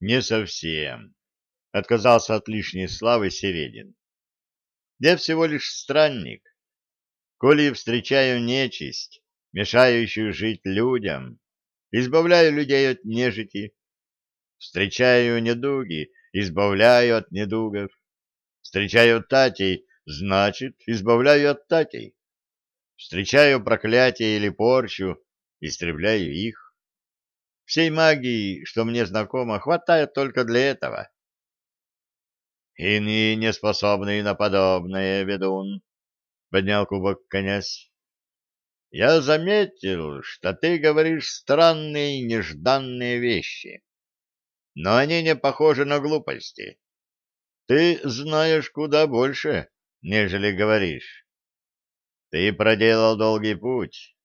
Не совсем. Отказался от лишней славы Середин. Я всего лишь странник. Коли встречаю нечисть, мешающую жить людям, избавляю людей от нежити, встречаю недуги, избавляю от недугов, встречаю татей, значит, избавляю от татей, встречаю проклятие или порчу, истребляю их. Всей магии, что мне знакомо, хватает только для этого. Иные не способны на подобное, ведун, — поднял кубок князь. Я заметил, что ты говоришь странные нежданные вещи, но они не похожи на глупости. Ты знаешь куда больше, нежели говоришь. Ты проделал долгий путь,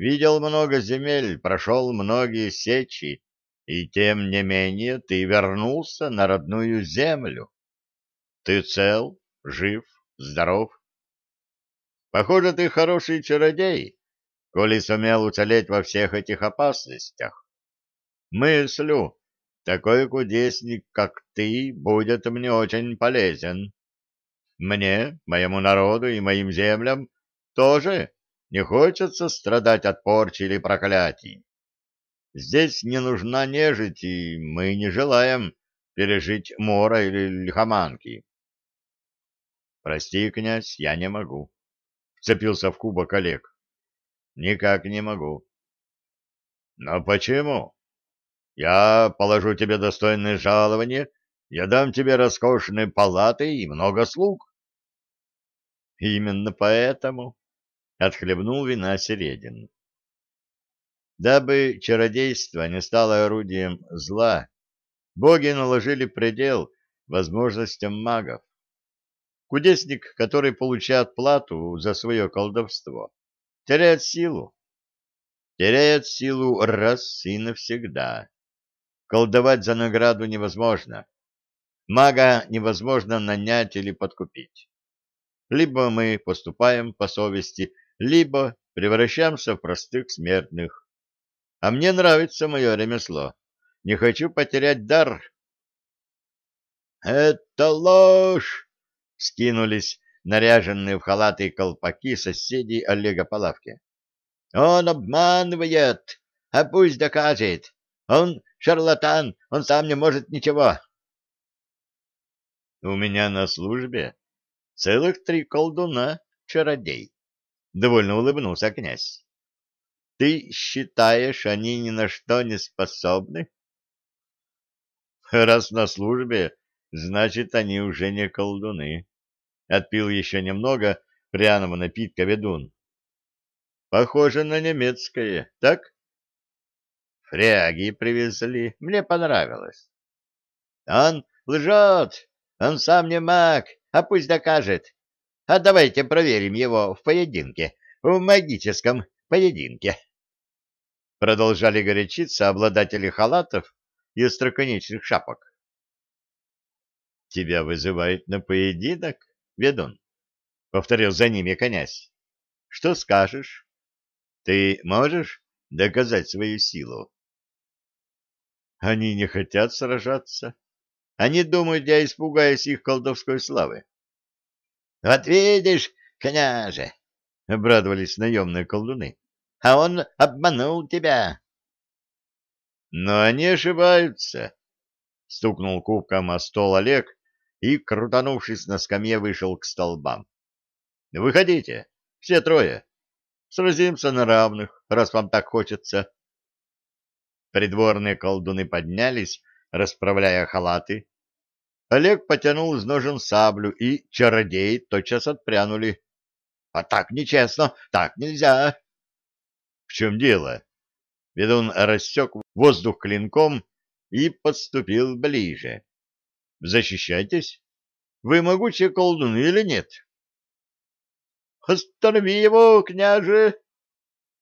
видел много земель, прошел многие сечи, и тем не менее ты вернулся на родную землю. Ты цел, жив, здоров. Похоже, ты хороший чародей, коли сумел уцелеть во всех этих опасностях. Мыслю, такой кудесник, как ты, будет мне очень полезен. Мне, моему народу и моим землям тоже не хочется страдать от порчи или проклятий. Здесь не нужна нежить, и мы не желаем пережить мора или лихоманки. Прости, князь, я не могу. Вцепился в кубок Олег. Никак не могу. Но почему? Я положу тебе достойное жалование, я дам тебе роскошные палаты и много слуг. Именно поэтому отхлебнул вина Середин. Дабы чародейство не стало орудием зла, боги наложили предел возможностям магов. Кудесник, который получает плату за свое колдовство, теряет силу. Теряет силу раз и навсегда. Колдовать за награду невозможно. Мага невозможно нанять или подкупить. Либо мы поступаем по совести, либо превращаемся в простых смертных. А мне нравится мое ремесло. Не хочу потерять дар. — Это ложь! — скинулись наряженные в халаты и колпаки соседей Олега по лавке. — Он обманывает, а пусть докажет. Он шарлатан, он сам не может ничего. — У меня на службе целых три колдуна, чародей. — довольно улыбнулся князь. — Ты считаешь, они ни на что не способны? — Раз на службе, значит, они уже не колдуны. Отпил еще немного пряного напитка ведун. — Похоже на немецкое, так? — Фряги привезли, мне понравилось. — Он лжет, он сам не маг, а пусть докажет. А давайте проверим его в поединке, в магическом поединке. Продолжали горячиться обладатели халатов и остроконечных шапок. Тебя вызывает на поединок, ведун? Повторил за ними князь. Что скажешь? Ты можешь доказать свою силу? Они не хотят сражаться. Они думают, я испугаюсь их колдовской славы. — Вот видишь, княже, — обрадовались наемные колдуны, — а он обманул тебя. — Но они ошибаются, — стукнул кубком о стол Олег и, крутанувшись на скамье, вышел к столбам. — Выходите, все трое. Сразимся на равных, раз вам так хочется. Придворные колдуны поднялись, расправляя халаты, Олег потянул из ножен саблю, и чародеи тотчас отпрянули. — А так нечестно, так нельзя. — В чем дело? Ведун рассек воздух клинком и подступил ближе. — Защищайтесь. Вы могучие колдуны или нет? — Останови его, княже!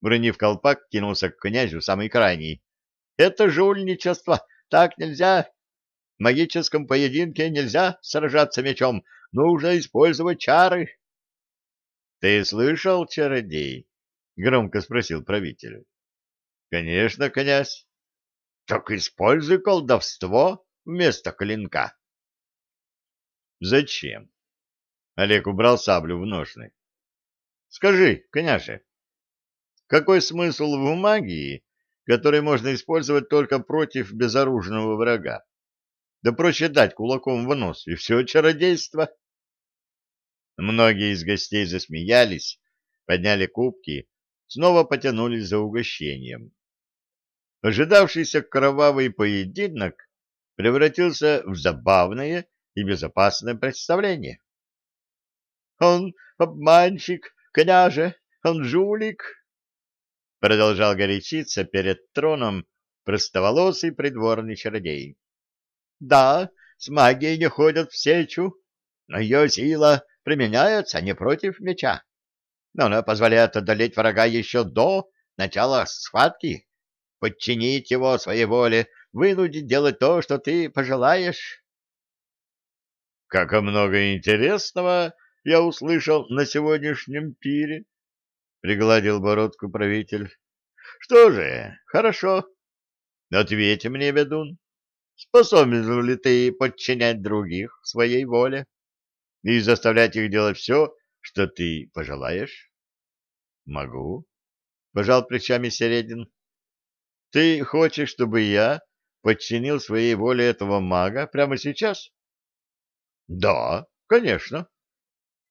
Бронив колпак, кинулся к князю самый крайний. — Это жульничество, так нельзя магическом поединке нельзя сражаться мечом, нужно использовать чары. — Ты слышал, чародей? — громко спросил правитель. — Конечно, князь. — Так используй колдовство, вместо клинка. Зачем? Олег убрал саблю в ножны. Скажи, княже, какой смысл в магии, который можно использовать только против безоружного врага? Да проще дать кулаком в нос, и все чародейство. Многие из гостей засмеялись, подняли кубки, снова потянулись за угощением. Ожидавшийся кровавый поединок превратился в забавное и безопасное представление. «Он обманщик, княже, он жулик!» Продолжал горячиться перед троном простоволосый придворный чародей. «Да, с магией не ходят в сечу, но ее сила применяется не против меча. Но она позволяет одолеть врага еще до начала схватки, подчинить его своей воле, вынудить делать то, что ты пожелаешь. — Как много интересного я услышал на сегодняшнем пире, — пригладил бородку правитель. — Что же, хорошо. Ответь мне, ведун, способен ли ты подчинять других своей воле и заставлять их делать все, что ты пожелаешь? — Могу, — пожал плечами Середин. — Ты хочешь, чтобы я подчинил своей воле этого мага прямо сейчас? — Да, конечно.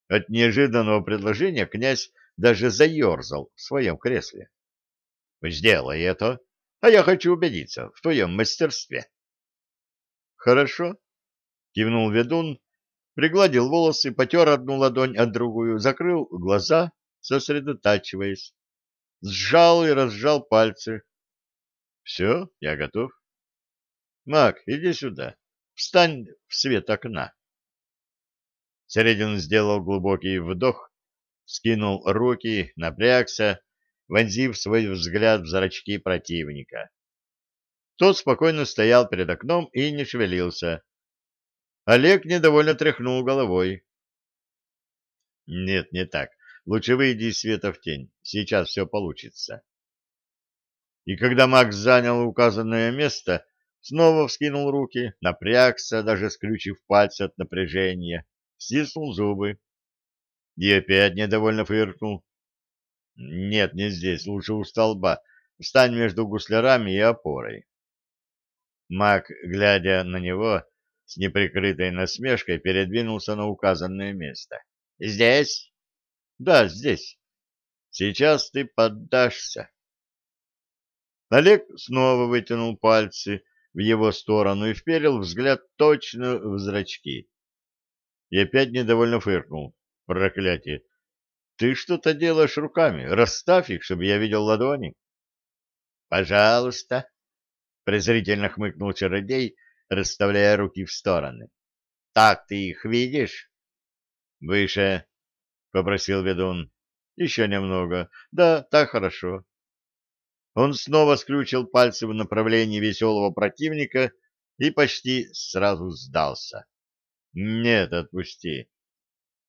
От неожиданного предложения князь даже заерзал в своем кресле. — Сделай это, а я хочу убедиться в твоем мастерстве. — Хорошо, — кивнул ведун, пригладил волосы, потер одну ладонь от другую, закрыл глаза, сосредотачиваясь, сжал и разжал пальцы. — Все, я готов. — Маг, иди сюда, встань в свет окна. Середин сделал глубокий вдох, скинул руки, напрягся, вонзив свой взгляд в зрачки противника. Тот спокойно стоял перед окном и не шевелился. Олег недовольно тряхнул головой. Нет, не так. Лучше выйди из света в тень. Сейчас все получится. И когда Макс занял указанное место, снова вскинул руки, напрягся, даже скрючив пальцы от напряжения стиснул зубы. И опять недовольно фыркнул. Нет, не здесь, лучше у столба. Встань между гуслярами и опорой. Маг, глядя на него, с неприкрытой насмешкой передвинулся на указанное место. «Здесь?» «Да, здесь. Сейчас ты поддашься». Олег снова вытянул пальцы в его сторону и вперил взгляд точно в зрачки и опять недовольно фыркнул. Проклятие! Ты что-то делаешь руками. Расставь их, чтобы я видел ладони. Пожалуйста. Презрительно хмыкнул чародей, расставляя руки в стороны. Так ты их видишь? Выше, попросил ведун. Еще немного. Да, так хорошо. Он снова скрючил пальцы в направлении веселого противника и почти сразу сдался. Нет, отпусти.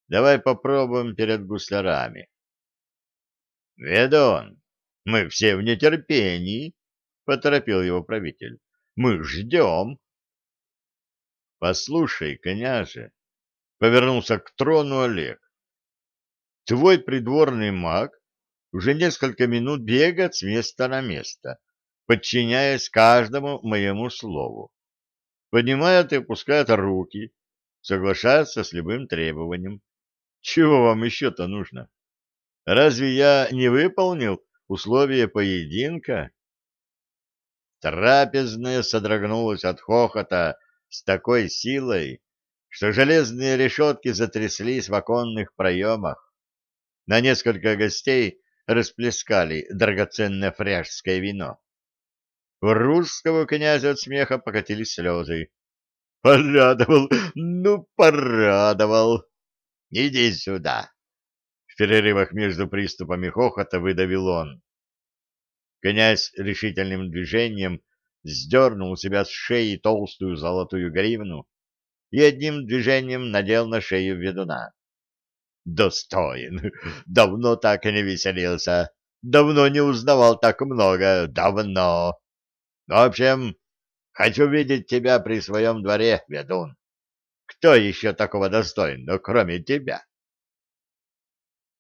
Давай попробуем перед гуслярами. Ведон, мы все в нетерпении, поторопил его правитель. Мы ждем. Послушай, княже, повернулся к трону Олег. Твой придворный маг уже несколько минут бегает с места на место, подчиняясь каждому моему слову. Поднимает и опускает руки, соглашаться с любым требованием. Чего вам еще-то нужно? Разве я не выполнил условия поединка? Трапезная содрогнулась от хохота с такой силой, что железные решетки затряслись в оконных проемах. На несколько гостей расплескали драгоценное фряжское вино. У русского князя от смеха покатились слезы. Порадовал, ну, порадовал. Иди сюда. В перерывах между приступами хохота выдавил он. Князь решительным движением сдернул у себя с шеи толстую золотую гривну и одним движением надел на шею ведуна. Достоин. Давно так и не веселился. Давно не узнавал так много. Давно. В общем, Хочу видеть тебя при своем дворе, ведун. Кто еще такого достоин, но кроме тебя?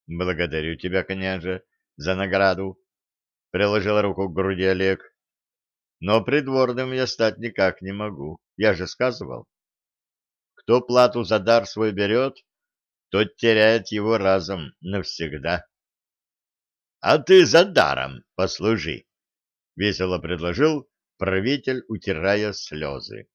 Благодарю тебя, княже, за награду, — приложил руку к груди Олег. Но придворным я стать никак не могу, я же сказывал. Кто плату за дар свой берет, тот теряет его разом навсегда. — А ты за даром послужи, — весело предложил правитель, утирая слезы.